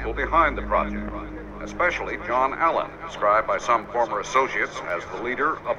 people behind the project, especially John Allen, described by some former associates as the leader of